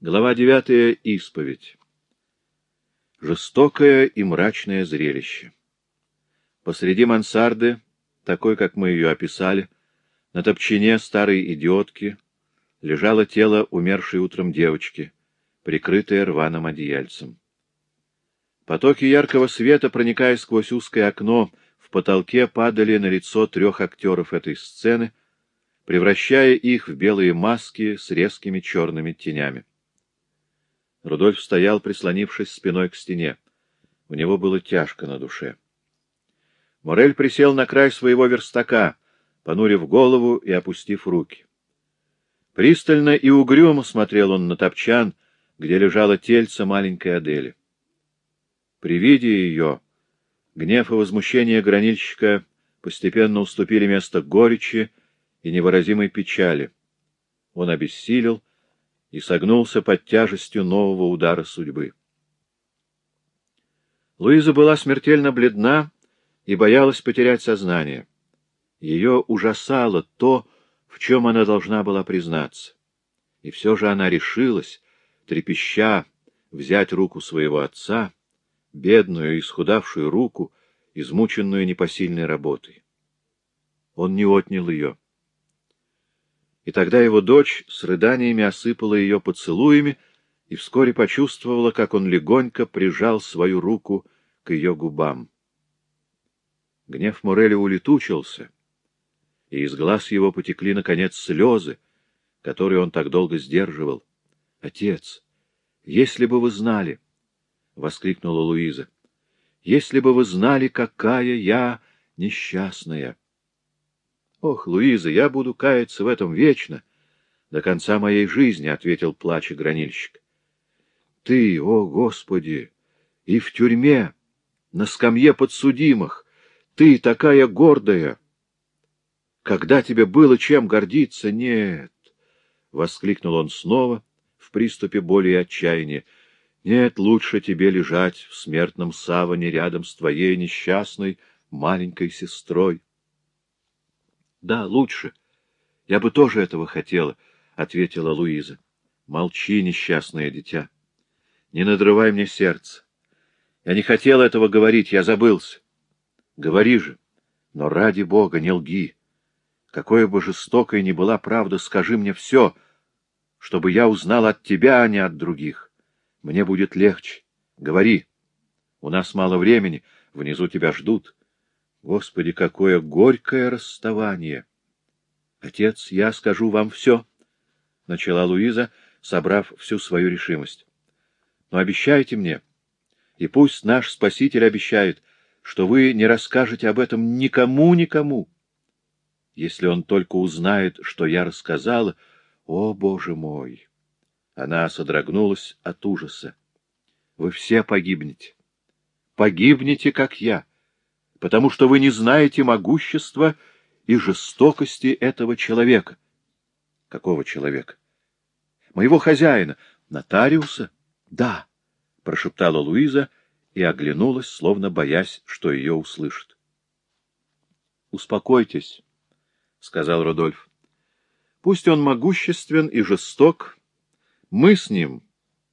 Глава девятая. Исповедь. Жестокое и мрачное зрелище. Посреди мансарды, такой, как мы ее описали, на топчине старой идиотки лежало тело умершей утром девочки, прикрытое рваным одеяльцем. Потоки яркого света, проникая сквозь узкое окно, в потолке падали на лицо трех актеров этой сцены, превращая их в белые маски с резкими черными тенями. Рудольф стоял, прислонившись спиной к стене. У него было тяжко на душе. Морель присел на край своего верстака, понурив голову и опустив руки. Пристально и угрюмо смотрел он на топчан, где лежало тельце маленькой Адели. При виде ее гнев и возмущение гранильщика постепенно уступили место горечи и невыразимой печали. Он обессилел и согнулся под тяжестью нового удара судьбы. Луиза была смертельно бледна и боялась потерять сознание. Ее ужасало то, в чем она должна была признаться. И все же она решилась, трепеща, взять руку своего отца, бедную и исхудавшую руку, измученную непосильной работой. Он не отнял ее. И тогда его дочь с рыданиями осыпала ее поцелуями и вскоре почувствовала, как он легонько прижал свою руку к ее губам. Гнев Мореля улетучился, и из глаз его потекли, наконец, слезы, которые он так долго сдерживал. — Отец, если бы вы знали! — воскликнула Луиза. — Если бы вы знали, какая я несчастная! — Ох, Луиза, я буду каяться в этом вечно, до конца моей жизни, — ответил плача гранильщик. Ты, о Господи, и в тюрьме, на скамье подсудимых, ты такая гордая. Когда тебе было чем гордиться? Нет, — воскликнул он снова в приступе боли и отчаяния. Нет, лучше тебе лежать в смертном саване рядом с твоей несчастной маленькой сестрой. — Да, лучше. Я бы тоже этого хотела, — ответила Луиза. — Молчи, несчастное дитя. Не надрывай мне сердце. Я не хотела этого говорить, я забылся. Говори же, но ради бога не лги. Какой бы жестокой ни была правда, скажи мне все, чтобы я узнал от тебя, а не от других. Мне будет легче. Говори. У нас мало времени, внизу тебя ждут. Господи, какое горькое расставание! — Отец, я скажу вам все, — начала Луиза, собрав всю свою решимость. — Но обещайте мне, и пусть наш Спаситель обещает, что вы не расскажете об этом никому-никому. Если он только узнает, что я рассказала, о, Боже мой! Она содрогнулась от ужаса. Вы все погибнете. Погибнете, как я потому что вы не знаете могущества и жестокости этого человека. — Какого человека? — Моего хозяина, нотариуса. — Да, — прошептала Луиза и оглянулась, словно боясь, что ее услышат. — Успокойтесь, — сказал Рудольф. — Пусть он могуществен и жесток, мы с ним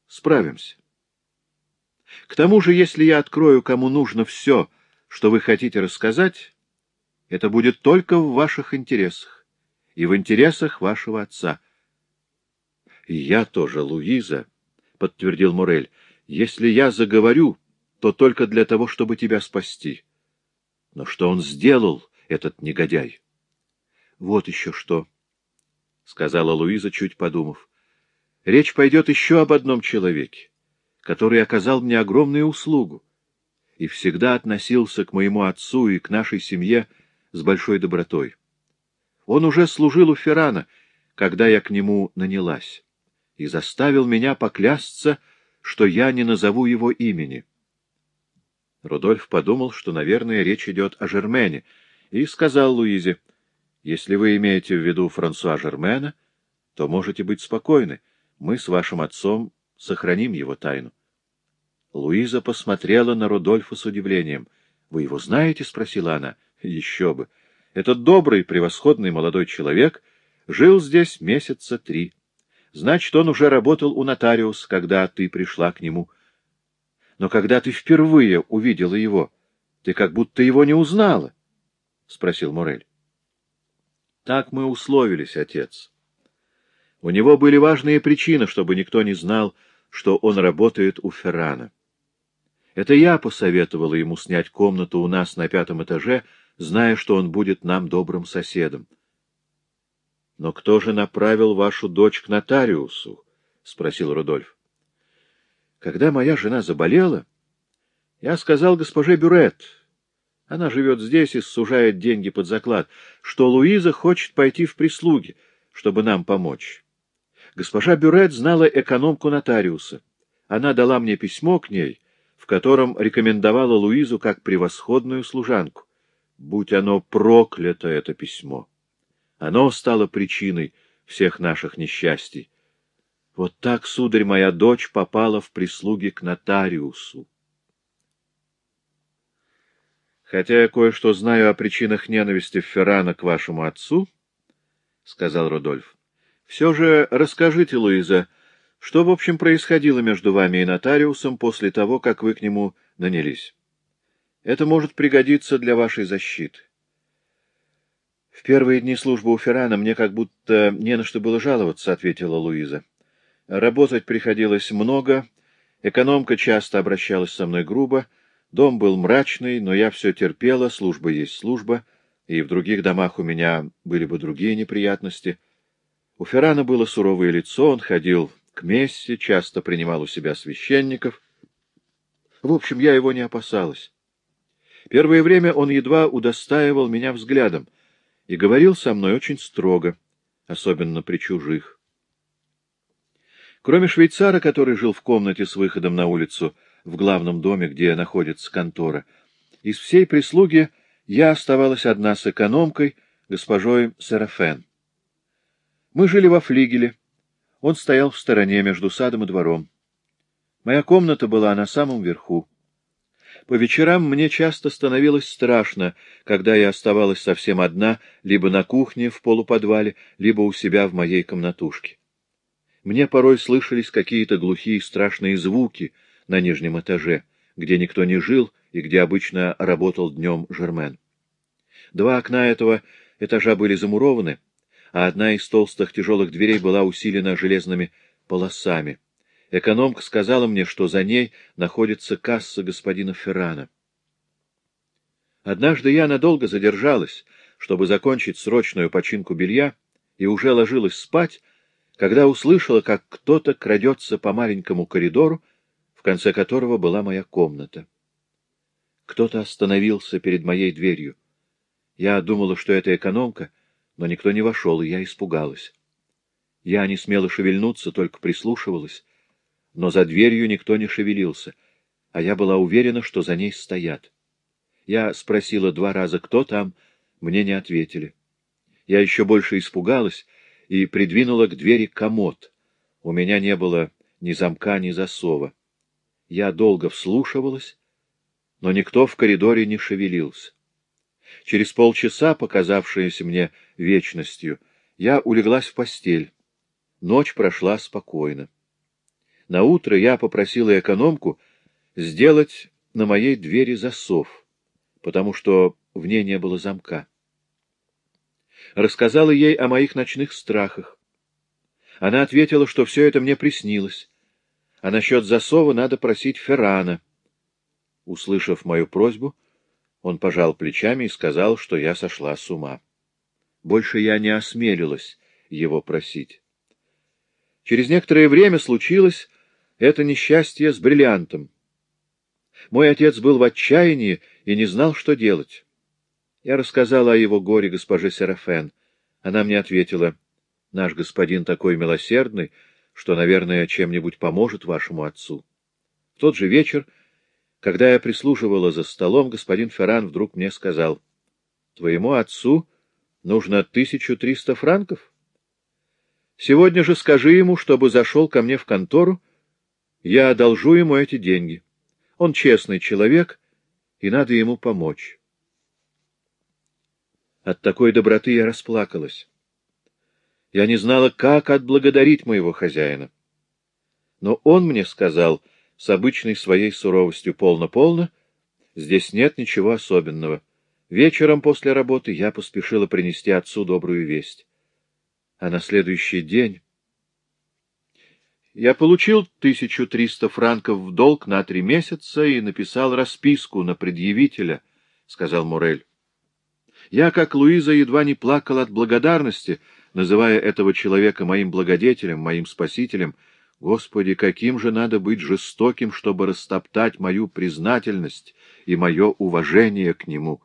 справимся. К тому же, если я открою, кому нужно все, что вы хотите рассказать, это будет только в ваших интересах и в интересах вашего отца. — я тоже, Луиза, — подтвердил Морель, — если я заговорю, то только для того, чтобы тебя спасти. Но что он сделал, этот негодяй? — Вот еще что, — сказала Луиза, чуть подумав. — Речь пойдет еще об одном человеке, который оказал мне огромную услугу и всегда относился к моему отцу и к нашей семье с большой добротой. Он уже служил у Феррана, когда я к нему нанялась, и заставил меня поклясться, что я не назову его имени. Рудольф подумал, что, наверное, речь идет о Жермене, и сказал Луизе, «Если вы имеете в виду Франсуа Жермена, то можете быть спокойны, мы с вашим отцом сохраним его тайну». Луиза посмотрела на Рудольфа с удивлением. — Вы его знаете? — спросила она. — Еще бы. Этот добрый, превосходный молодой человек жил здесь месяца три. Значит, он уже работал у нотариуса, когда ты пришла к нему. Но когда ты впервые увидела его, ты как будто его не узнала, — спросил Морель. — Так мы условились, отец. У него были важные причины, чтобы никто не знал, что он работает у Феррана. Это я посоветовала ему снять комнату у нас на пятом этаже, зная, что он будет нам добрым соседом. — Но кто же направил вашу дочь к нотариусу? — спросил Рудольф. — Когда моя жена заболела, я сказал госпоже Бюрет, она живет здесь и сужает деньги под заклад, что Луиза хочет пойти в прислуги, чтобы нам помочь. Госпожа Бюрет знала экономку нотариуса. Она дала мне письмо к ней, в котором рекомендовала Луизу как превосходную служанку. Будь оно проклято, это письмо! Оно стало причиной всех наших несчастий. Вот так, сударь, моя дочь попала в прислуги к нотариусу. Хотя я кое-что знаю о причинах ненависти Феррана к вашему отцу, — сказал Рудольф, — все же расскажите, Луиза, что, в общем, происходило между вами и нотариусом после того, как вы к нему нанялись. Это может пригодиться для вашей защиты. В первые дни службы у Феррана мне как будто не на что было жаловаться, — ответила Луиза. Работать приходилось много, экономка часто обращалась со мной грубо, дом был мрачный, но я все терпела, служба есть служба, и в других домах у меня были бы другие неприятности. У Феррана было суровое лицо, он ходил к мессе, часто принимал у себя священников. В общем, я его не опасалась. Первое время он едва удостаивал меня взглядом, и говорил со мной очень строго, особенно при чужих. Кроме швейцара, который жил в комнате с выходом на улицу в главном доме, где находится контора, из всей прислуги я оставалась одна с экономкой, госпожой Серафен. Мы жили во флигеле. Он стоял в стороне между садом и двором. Моя комната была на самом верху. По вечерам мне часто становилось страшно, когда я оставалась совсем одна, либо на кухне в полуподвале, либо у себя в моей комнатушке. Мне порой слышались какие-то глухие страшные звуки на нижнем этаже, где никто не жил и где обычно работал днем Жермен. Два окна этого этажа были замурованы, а одна из толстых тяжелых дверей была усилена железными полосами — Экономка сказала мне, что за ней находится касса господина Феррана. Однажды я надолго задержалась, чтобы закончить срочную починку белья, и уже ложилась спать, когда услышала, как кто-то крадется по маленькому коридору, в конце которого была моя комната. Кто-то остановился перед моей дверью. Я думала, что это экономка, но никто не вошел, и я испугалась. Я не смела шевельнуться, только прислушивалась но за дверью никто не шевелился, а я была уверена, что за ней стоят. Я спросила два раза, кто там, мне не ответили. Я еще больше испугалась и придвинула к двери комод. У меня не было ни замка, ни засова. Я долго вслушивалась, но никто в коридоре не шевелился. Через полчаса, показавшееся мне вечностью, я улеглась в постель. Ночь прошла спокойно. На утро я попросила экономку сделать на моей двери засов, потому что в ней не было замка. Рассказала ей о моих ночных страхах. Она ответила, что все это мне приснилось, а насчет засова надо просить Феррана. Услышав мою просьбу, он пожал плечами и сказал, что я сошла с ума. Больше я не осмелилась его просить. Через некоторое время случилось, это несчастье с бриллиантом. Мой отец был в отчаянии и не знал, что делать. Я рассказала о его горе госпоже Серафен. Она мне ответила, наш господин такой милосердный, что, наверное, чем-нибудь поможет вашему отцу. В тот же вечер, когда я прислуживала за столом, господин Ферран вдруг мне сказал, — Твоему отцу нужно тысячу триста франков? Сегодня же скажи ему, чтобы зашел ко мне в контору я одолжу ему эти деньги. Он честный человек, и надо ему помочь. От такой доброты я расплакалась. Я не знала, как отблагодарить моего хозяина. Но он мне сказал с обычной своей суровостью полно-полно, здесь нет ничего особенного. Вечером после работы я поспешила принести отцу добрую весть. А на следующий день... Я получил 1300 франков в долг на три месяца и написал расписку на предъявителя, — сказал Мурель. Я, как Луиза, едва не плакал от благодарности, называя этого человека моим благодетелем, моим спасителем. Господи, каким же надо быть жестоким, чтобы растоптать мою признательность и мое уважение к нему.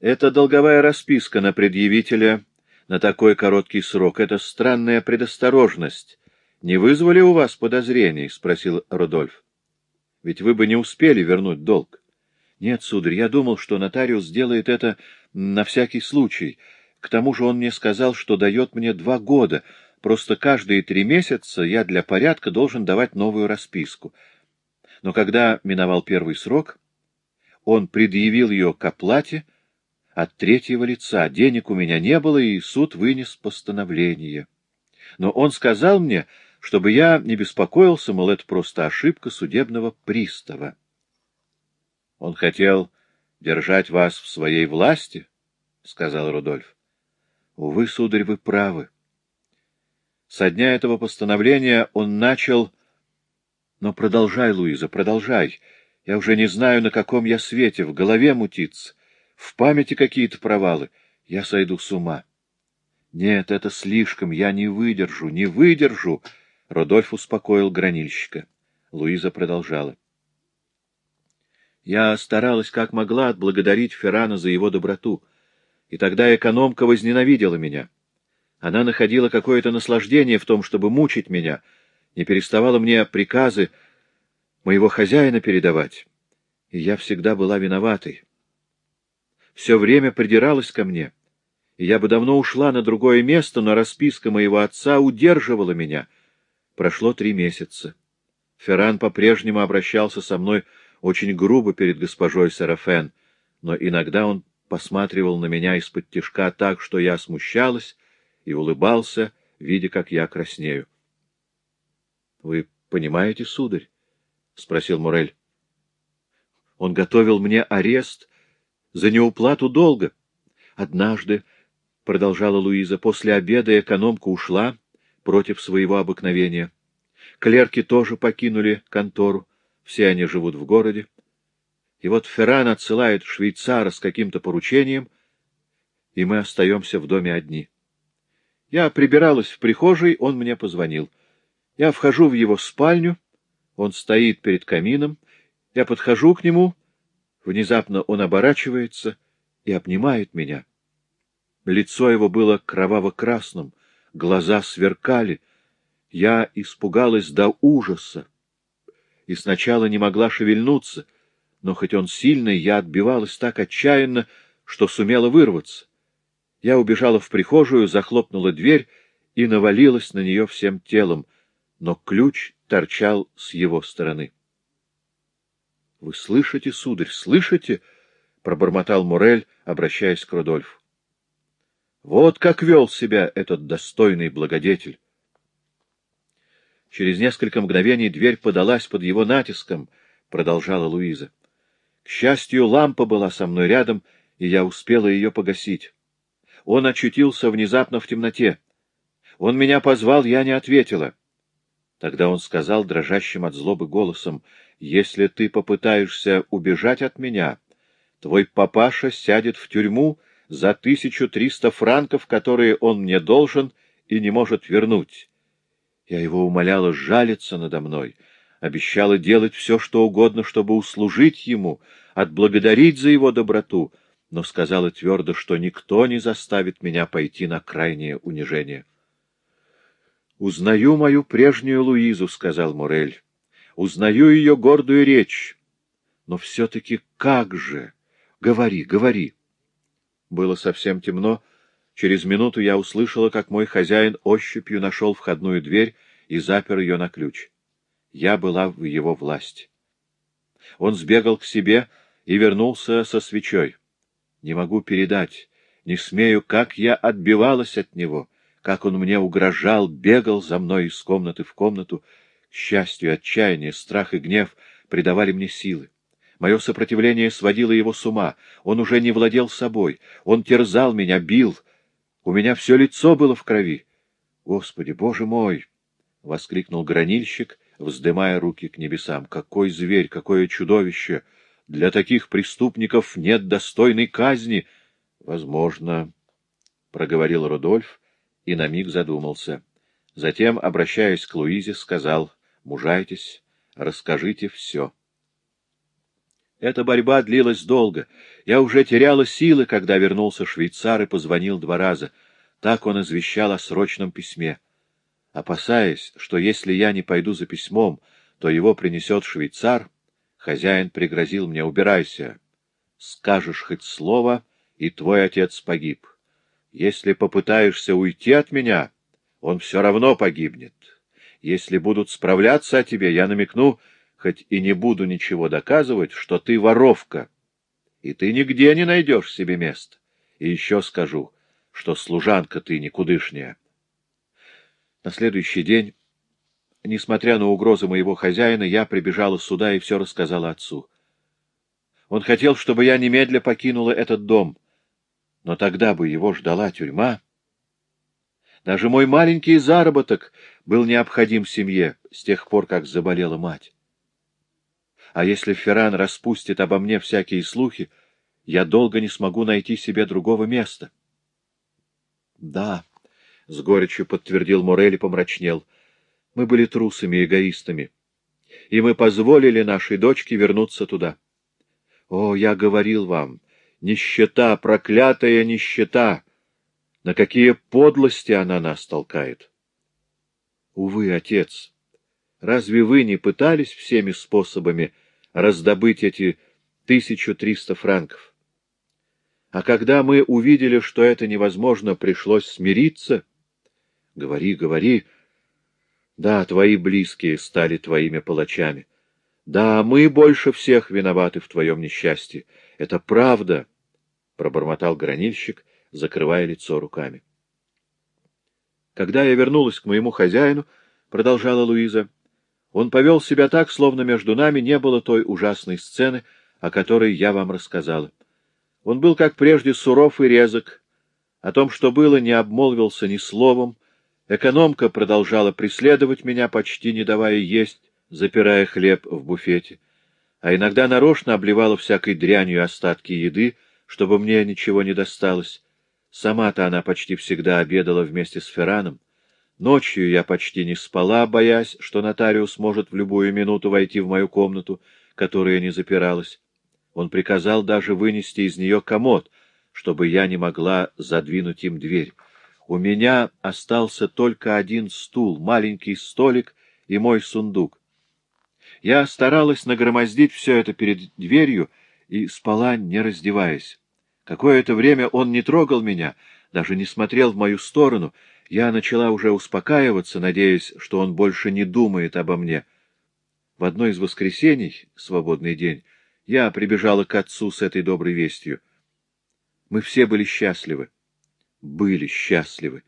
Это долговая расписка на предъявителя на такой короткий срок. Это странная предосторожность не вызвали у вас подозрений? — спросил Рудольф. — Ведь вы бы не успели вернуть долг. — Нет, сударь, я думал, что нотариус сделает это на всякий случай. К тому же он мне сказал, что дает мне два года. Просто каждые три месяца я для порядка должен давать новую расписку. Но когда миновал первый срок, он предъявил ее к оплате от третьего лица. Денег у меня не было, и суд вынес постановление. Но он сказал мне, чтобы я не беспокоился, мол, это просто ошибка судебного пристава. Он хотел держать вас в своей власти, — сказал Рудольф. — Увы, сударь, вы правы. Со дня этого постановления он начал... Но продолжай, Луиза, продолжай. Я уже не знаю, на каком я свете, в голове мутится, в памяти какие-то провалы. Я сойду с ума. Нет, это слишком, я не выдержу, не выдержу. Родольф успокоил гранильщика. Луиза продолжала. Я старалась как могла отблагодарить Феррана за его доброту, и тогда экономка возненавидела меня. Она находила какое-то наслаждение в том, чтобы мучить меня, не переставала мне приказы моего хозяина передавать, и я всегда была виноватой. Все время придиралась ко мне, и я бы давно ушла на другое место, но расписка моего отца удерживала меня — Прошло три месяца. Ферран по-прежнему обращался со мной очень грубо перед госпожой Серафен, но иногда он посматривал на меня из-под тишка так, что я смущалась и улыбался, видя, как я краснею. — Вы понимаете, сударь? — спросил Мурель. — Он готовил мне арест за неуплату долга. Однажды, — продолжала Луиза, — после обеда экономка ушла, против своего обыкновения. Клерки тоже покинули контору, все они живут в городе. И вот Ферран отсылает швейцара с каким-то поручением, и мы остаемся в доме одни. Я прибиралась в прихожей, он мне позвонил. Я вхожу в его спальню, он стоит перед камином, я подхожу к нему, внезапно он оборачивается и обнимает меня. Лицо его было кроваво-красным, глаза сверкали. Я испугалась до ужаса и сначала не могла шевельнуться, но хоть он сильный, я отбивалась так отчаянно, что сумела вырваться. Я убежала в прихожую, захлопнула дверь и навалилась на нее всем телом, но ключ торчал с его стороны. — Вы слышите, сударь, слышите? — пробормотал Мурель, обращаясь к Рудольфу. Вот как вел себя этот достойный благодетель. Через несколько мгновений дверь подалась под его натиском, — продолжала Луиза. К счастью, лампа была со мной рядом, и я успела ее погасить. Он очутился внезапно в темноте. Он меня позвал, я не ответила. Тогда он сказал дрожащим от злобы голосом, — Если ты попытаешься убежать от меня, твой папаша сядет в тюрьму, — за тысячу триста франков, которые он мне должен и не может вернуть. Я его умоляла жалиться надо мной, обещала делать все, что угодно, чтобы услужить ему, отблагодарить за его доброту, но сказала твердо, что никто не заставит меня пойти на крайнее унижение. «Узнаю мою прежнюю Луизу», — сказал Морель. «Узнаю ее гордую речь. Но все-таки как же? Говори, говори». Было совсем темно. Через минуту я услышала, как мой хозяин ощупью нашел входную дверь и запер ее на ключ. Я была в его власти. Он сбегал к себе и вернулся со свечой. Не могу передать, не смею, как я отбивалась от него, как он мне угрожал, бегал за мной из комнаты в комнату. К счастью, отчаяние, страх и гнев придавали мне силы. Мое сопротивление сводило его с ума. Он уже не владел собой. Он терзал меня, бил. У меня все лицо было в крови. Господи, Боже мой! — воскликнул гранильщик, вздымая руки к небесам. Какой зверь, какое чудовище! Для таких преступников нет достойной казни. Возможно, — проговорил Рудольф и на миг задумался. Затем, обращаясь к Луизе, сказал, — мужайтесь, расскажите все. Эта борьба длилась долго. Я уже теряла силы, когда вернулся швейцар и позвонил два раза. Так он извещал о срочном письме. Опасаясь, что если я не пойду за письмом, то его принесет швейцар, хозяин пригрозил мне «убирайся». Скажешь хоть слово, и твой отец погиб. Если попытаешься уйти от меня, он все равно погибнет. Если будут справляться о тебе, я намекну, хоть и не буду ничего доказывать, что ты воровка, и ты нигде не найдешь себе места. И еще скажу, что служанка ты никудышняя. На следующий день, несмотря на угрозы моего хозяина, я прибежала сюда и все рассказала отцу. Он хотел, чтобы я немедля покинула этот дом, но тогда бы его ждала тюрьма. Даже мой маленький заработок был необходим семье с тех пор, как заболела мать. А если Ферран распустит обо мне всякие слухи, я долго не смогу найти себе другого места. — Да, — с горечью подтвердил Морель и помрачнел, — мы были трусами эгоистами, и мы позволили нашей дочке вернуться туда. О, я говорил вам, нищета, проклятая нищета! На какие подлости она нас толкает! Увы, отец, разве вы не пытались всеми способами раздобыть эти 1300 франков. А когда мы увидели, что это невозможно, пришлось смириться. Говори, говори. Да, твои близкие стали твоими палачами. Да, мы больше всех виноваты в твоем несчастье. Это правда, — пробормотал гранильщик, закрывая лицо руками. Когда я вернулась к моему хозяину, — продолжала Луиза, — он повел себя так, словно между нами не было той ужасной сцены, о которой я вам рассказала. Он был, как прежде, суров и резок. О том, что было, не обмолвился ни словом. Экономка продолжала преследовать меня, почти не давая есть, запирая хлеб в буфете. А иногда нарочно обливала всякой дрянью остатки еды, чтобы мне ничего не досталось. Сама-то она почти всегда обедала вместе с Ферраном. Ночью я почти не спала, боясь, что нотариус может в любую минуту войти в мою комнату, которая не запиралась. Он приказал даже вынести из нее комод, чтобы я не могла задвинуть им дверь. У меня остался только один стул, маленький столик и мой сундук. Я старалась нагромоздить все это перед дверью и спала, не раздеваясь. Какое-то время он не трогал меня, даже не смотрел в мою сторону, я начала уже успокаиваться, надеясь, что он больше не думает обо мне. В одно из воскресений, свободный день, я прибежала к отцу с этой доброй вестью. Мы все были счастливы. Были счастливы.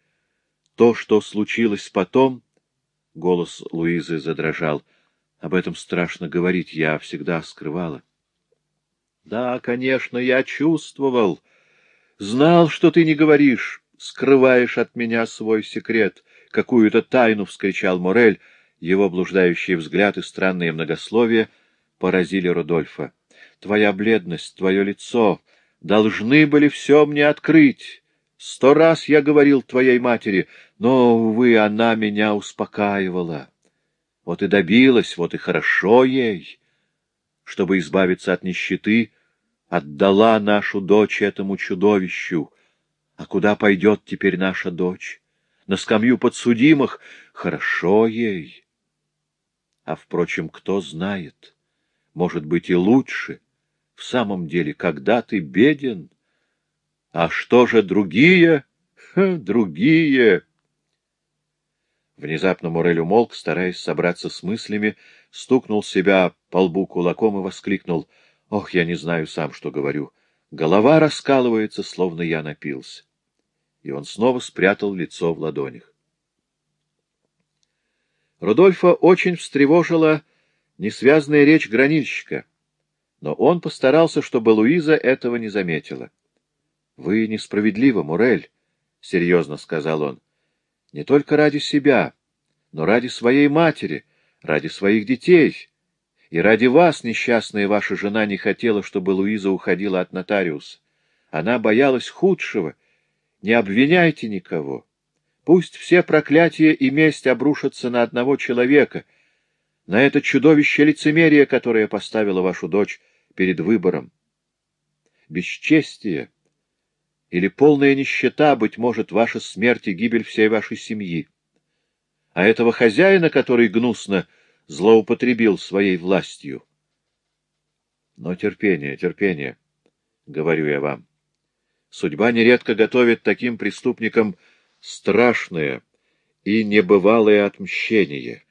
То, что случилось потом... Голос Луизы задрожал. Об этом страшно говорить, я всегда скрывала. Да, конечно, я чувствовал. Знал, что ты не говоришь скрываешь от меня свой секрет, какую-то тайну, — вскричал Морель. Его блуждающий взгляд и странные многословия поразили Рудольфа. Твоя бледность, твое лицо должны были все мне открыть. Сто раз я говорил твоей матери, но, увы, она меня успокаивала. Вот и добилась, вот и хорошо ей. Чтобы избавиться от нищеты, отдала нашу дочь этому чудовищу. А куда пойдет теперь наша дочь? На скамью подсудимых? Хорошо ей. А, впрочем, кто знает? Может быть, и лучше. В самом деле, когда ты беден? А что же другие? Ха, другие! Внезапно Морель умолк, стараясь собраться с мыслями, стукнул себя по лбу кулаком и воскликнул. — Ох, я не знаю сам, что говорю. Голова раскалывается, словно я напился. и он снова спрятал лицо в ладонях. Рудольфа очень встревожила несвязная речь гранильщика, но он постарался, чтобы Луиза этого не заметила. — Вы несправедливы, Мурель, — серьезно сказал он, — не только ради себя, но ради своей матери, ради своих детей. И ради вас, несчастная ваша жена, не хотела, чтобы Луиза уходила от нотариуса. Она боялась худшего. Не обвиняйте никого. Пусть все проклятия и месть обрушатся на одного человека, на это чудовище лицемерия, которое поставило вашу дочь перед выбором. Бесчестие или полная нищета, быть может, ваша смерть и гибель всей вашей семьи. А этого хозяина, который гнусно злоупотребил своей властью. Но терпение, терпение, говорю я вам. Судьба нередко готовит таким преступникам страшное и небывалое отмщение.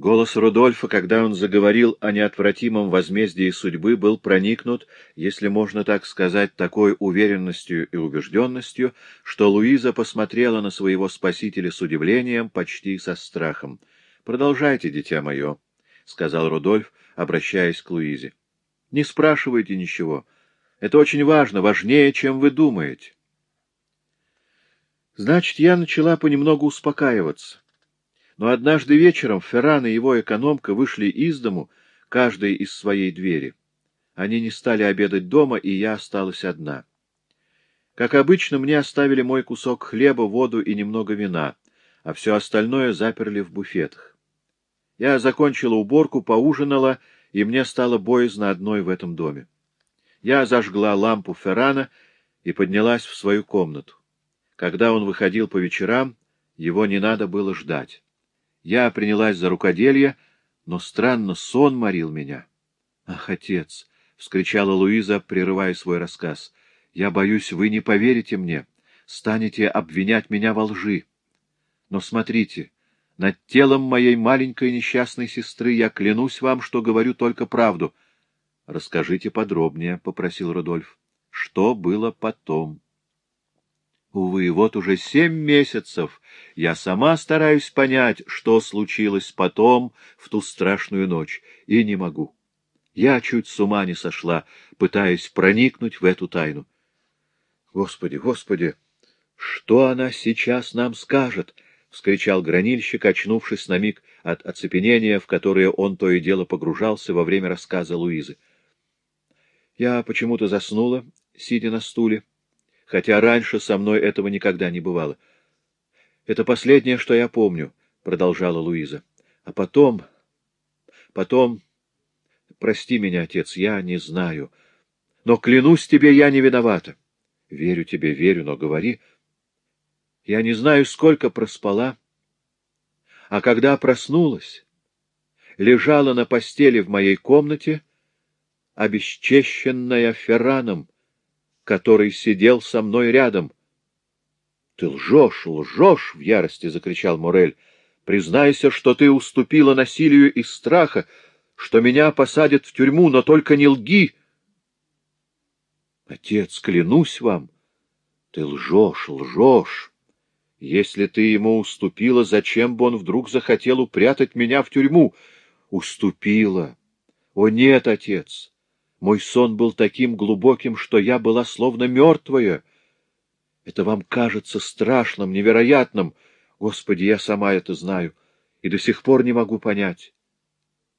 Голос Рудольфа, когда он заговорил о неотвратимом возмездии судьбы, был проникнут, если можно так сказать, такой уверенностью и убежденностью, что Луиза посмотрела на своего спасителя с удивлением, почти со страхом. — Продолжайте, дитя мое, — сказал Рудольф, обращаясь к Луизе. — Не спрашивайте ничего. Это очень важно, важнее, чем вы думаете. Значит, я начала понемногу успокаиваться. Но однажды вечером Ферран и его экономка вышли из дому, каждый из своей двери. Они не стали обедать дома, и я осталась одна. Как обычно, мне оставили мой кусок хлеба, воду и немного вина, а все остальное заперли в буфетах. Я закончила уборку, поужинала, и мне стало боязно одной в этом доме. Я зажгла лампу Феррана и поднялась в свою комнату. Когда он выходил по вечерам, его не надо было ждать. Я принялась за рукоделье, но странно сон морил меня. — Ах, отец! — вскричала Луиза, прерывая свой рассказ. — Я боюсь, вы не поверите мне, станете обвинять меня во лжи. Но смотрите, над телом моей маленькой несчастной сестры я клянусь вам, что говорю только правду. — Расскажите подробнее, — попросил Рудольф. — Что было потом? — Увы, вот уже семь месяцев я сама стараюсь понять, что случилось потом, в ту страшную ночь, и не могу. Я чуть с ума не сошла, пытаясь проникнуть в эту тайну. Господи, Господи, что она сейчас нам скажет? — вскричал гранильщик, очнувшись на миг от оцепенения, в которое он то и дело погружался во время рассказа Луизы. Я почему-то заснула, сидя на стуле, хотя раньше со мной этого никогда не бывало. — Это последнее, что я помню, — продолжала Луиза. — А потом... Потом... Прости меня, отец, я не знаю. Но клянусь тебе, я не виновата. Верю тебе, верю, но говори. Я не знаю, сколько проспала. А когда проснулась, лежала на постели в моей комнате, обесчещенная Ферраном, который сидел со мной рядом. — Ты лжешь, лжешь! — в ярости закричал Морель. — Признайся, что ты уступила насилию из страха, что меня посадят в тюрьму, но только не лги! — Отец, клянусь вам, ты лжешь, лжешь! Если ты ему уступила, зачем бы он вдруг захотел упрятать меня в тюрьму? Уступила! О, нет, отец! Мой сон был таким глубоким, что я была словно мертвая. Это вам кажется страшным, невероятным. Господи, я сама это знаю и до сих пор не могу понять.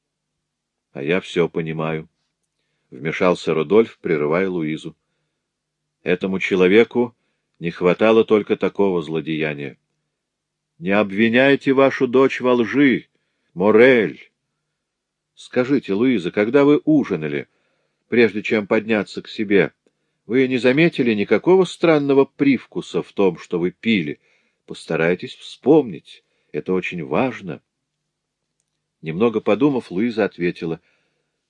— А я все понимаю, — вмешался Рудольф, прерывая Луизу. Этому человеку не хватало только такого злодеяния. Не обвиняйте вашу дочь во лжи, Морель. Скажите, Луиза, когда вы ужинали, — прежде чем подняться к себе. Вы не заметили никакого странного привкуса в том, что вы пили? Постарайтесь вспомнить. Это очень важно. Немного подумав, Луиза ответила.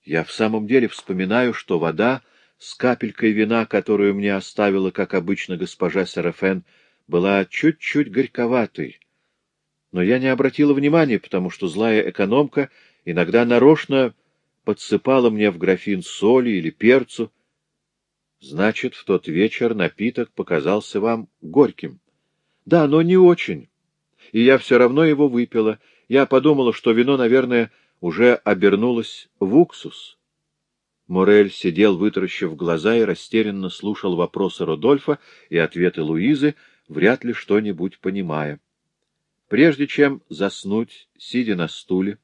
Я в самом деле вспоминаю, что вода с капелькой вина, которую мне оставила, как обычно, госпожа Серафен, была чуть-чуть горьковатой. Но я не обратила внимания, потому что злая экономка иногда нарочно подсыпала мне в графин соли или перцу. Значит, в тот вечер напиток показался вам горьким. Да, но не очень. И я все равно его выпила. Я подумала, что вино, наверное, уже обернулось в уксус. Морель сидел, вытаращив глаза, и растерянно слушал вопросы Родольфа и ответы Луизы, вряд ли что-нибудь понимая. Прежде чем заснуть, сидя на стуле,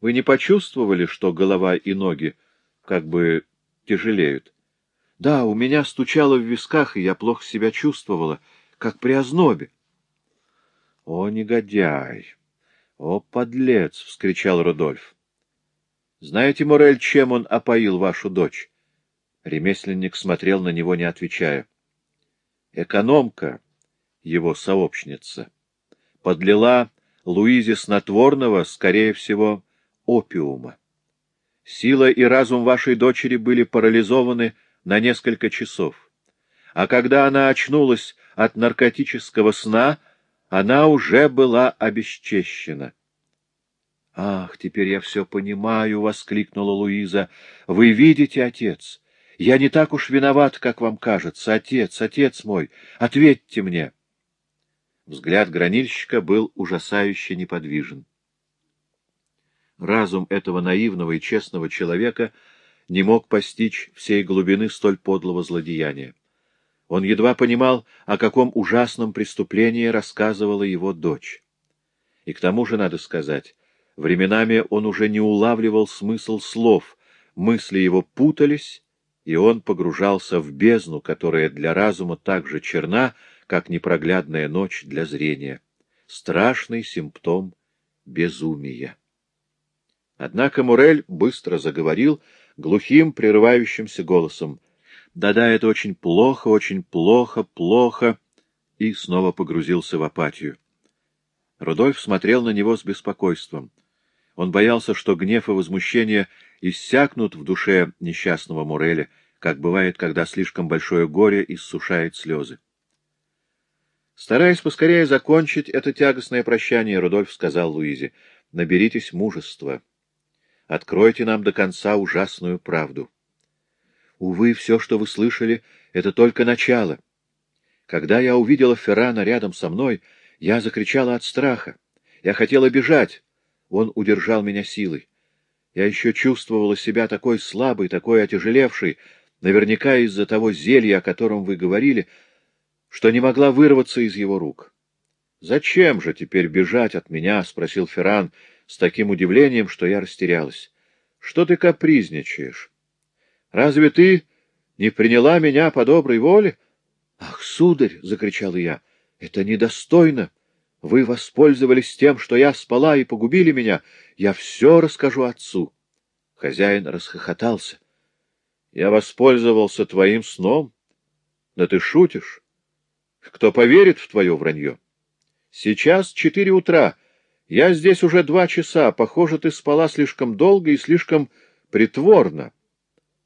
вы не почувствовали, что голова и ноги как бы тяжелеют? Да, у меня стучало в висках, и я плохо себя чувствовала, как при ознобе. — О, негодяй! О, подлец! — вскричал Рудольф. — Знаете, Морель, чем он опоил вашу дочь? Ремесленник смотрел на него, не отвечая. Экономка, его сообщница, подлила Луизе снотворного, скорее всего, опиума. Сила и разум вашей дочери были парализованы на несколько часов. А когда она очнулась от наркотического сна, она уже была обесчещена. — Ах, теперь я все понимаю! — воскликнула Луиза. — Вы видите, отец? Я не так уж виноват, как вам кажется. Отец, отец мой, ответьте мне! Взгляд гранильщика был ужасающе неподвижен. Разум этого наивного и честного человека не мог постичь всей глубины столь подлого злодеяния. Он едва понимал, о каком ужасном преступлении рассказывала его дочь. И к тому же, надо сказать, временами он уже не улавливал смысл слов, мысли его путались, и он погружался в бездну, которая для разума так же черна, как непроглядная ночь для зрения. Страшный симптом безумия. Однако Мурель быстро заговорил глухим, прерывающимся голосом. «Да-да, это очень плохо, очень плохо, плохо!» И снова погрузился в апатию. Рудольф смотрел на него с беспокойством. Он боялся, что гнев и возмущение иссякнут в душе несчастного Муреля, как бывает, когда слишком большое горе иссушает слезы. Стараясь поскорее закончить это тягостное прощание, Рудольф сказал Луизе, — «наберитесь мужества. Откройте нам до конца ужасную правду. Увы, все, что вы слышали, — это только начало. Когда я увидела Феррана рядом со мной, я закричала от страха. Я хотела бежать. Он удержал меня силой. Я еще чувствовала себя такой слабой, такой отяжелевшей, наверняка из-за того зелья, о котором вы говорили, что не могла вырваться из его рук. — Зачем же теперь бежать от меня? — спросил Ферран с таким удивлением, что я растерялась. — Что ты капризничаешь? Разве ты не приняла меня по доброй воле? — Ах, сударь! — закричала я. — Это недостойно! Вы воспользовались тем, что я спала и погубили меня. Я все расскажу отцу. Хозяин расхохотался. — Я воспользовался твоим сном? Да ты шутишь. Кто поверит в твое вранье? Сейчас четыре утра. Я здесь уже два часа. Похоже, ты спала слишком долго и слишком притворно.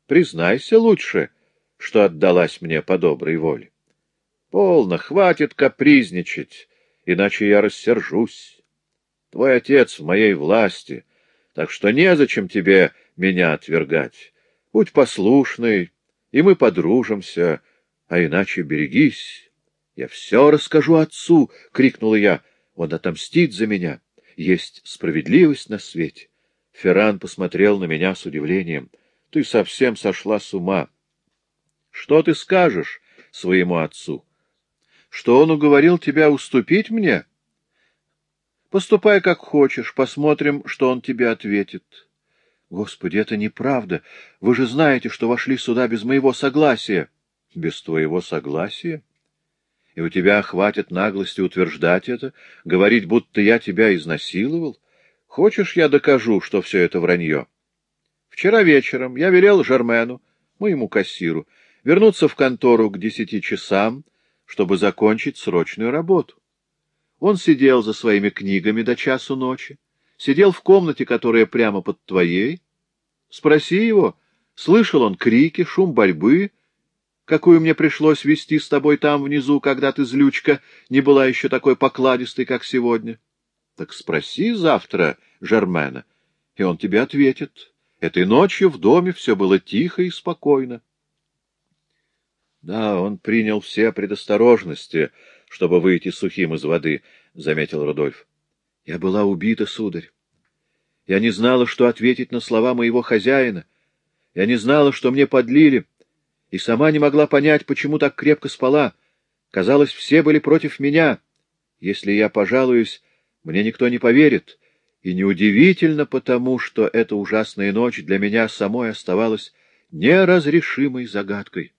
Признайся лучше, что отдалась мне по доброй воле. Полно, хватит капризничать, иначе я рассержусь. Твой отец в моей власти, так что незачем тебе меня отвергать. Будь послушный, и мы подружимся, а иначе берегись. Я все расскажу отцу, — крикнула я. Он отомстит за меня. Есть справедливость на свете. Ферран посмотрел на меня с удивлением. Ты совсем сошла с ума. Что ты скажешь своему отцу? Что он уговорил тебя уступить мне? Поступай как хочешь, посмотрим, что он тебе ответит. Господи, это неправда. Вы же знаете, что вошли сюда без моего согласия. Без твоего согласия? И у тебя хватит наглости утверждать это, говорить, будто я тебя изнасиловал? Хочешь, я докажу, что все это вранье? Вчера вечером я велел Жермену, моему кассиру, вернуться в контору к десяти часам, чтобы закончить срочную работу. Он сидел за своими книгами до часу ночи, сидел в комнате, которая прямо под твоей. Спроси его, слышал он крики, шум борьбы, какую мне пришлось вести с тобой там внизу, когда ты, злючка, не была еще такой покладистой, как сегодня. Так спроси завтра Жермена, и он тебе ответит. Этой ночью в доме все было тихо и спокойно. Да, он принял все предосторожности, чтобы выйти сухим из воды, — заметил Рудольф. — Я была убита, сударь. Я не знала, что ответить на слова моего хозяина. Я не знала, что мне подлили, и сама не могла понять, почему так крепко спала. Казалось, все были против меня. Если я пожалуюсь, мне никто не поверит. И неудивительно потому, что эта ужасная ночь для меня самой оставалась неразрешимой загадкой.